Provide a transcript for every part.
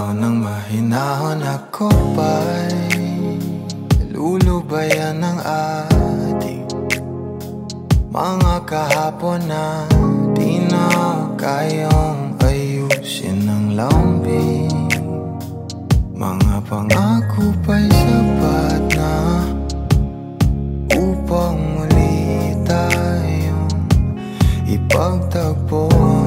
Bitaw ng mahinahon ako pa'y Lulubayan ng ating Mga kahapon na Di na kayong ayusin ng lambing. Mga pangako pa'y sapat na Upang muli tayong Ipagtagpo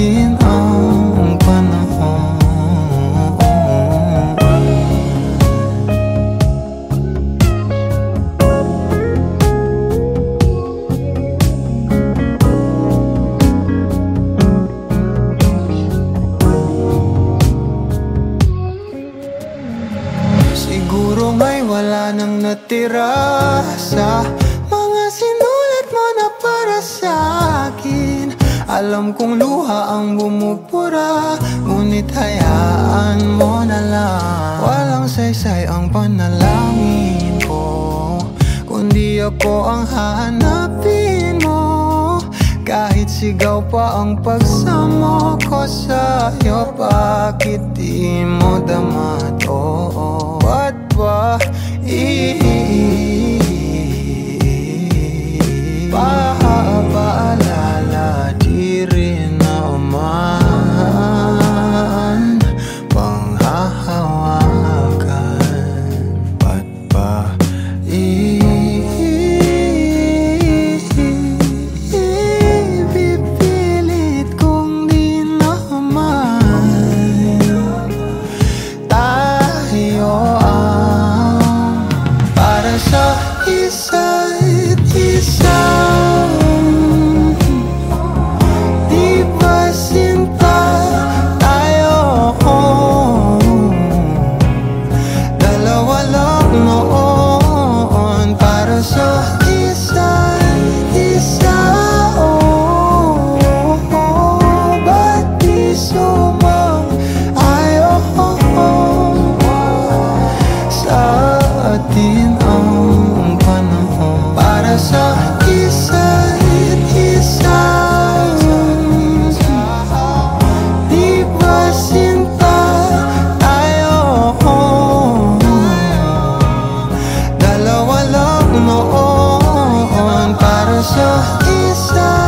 atin ang panahon. Siguro may wala nang natira sa Alam kong luha ang bumupura Ngunit hayaan mo na lang Walang saysay ang panalangin ko Kundi ako ang hahanapin mo kahit sigaw pa ang pagsamo ko sa'yo Bakit di mo dama to? Ba't ba Paalala noon para sa isa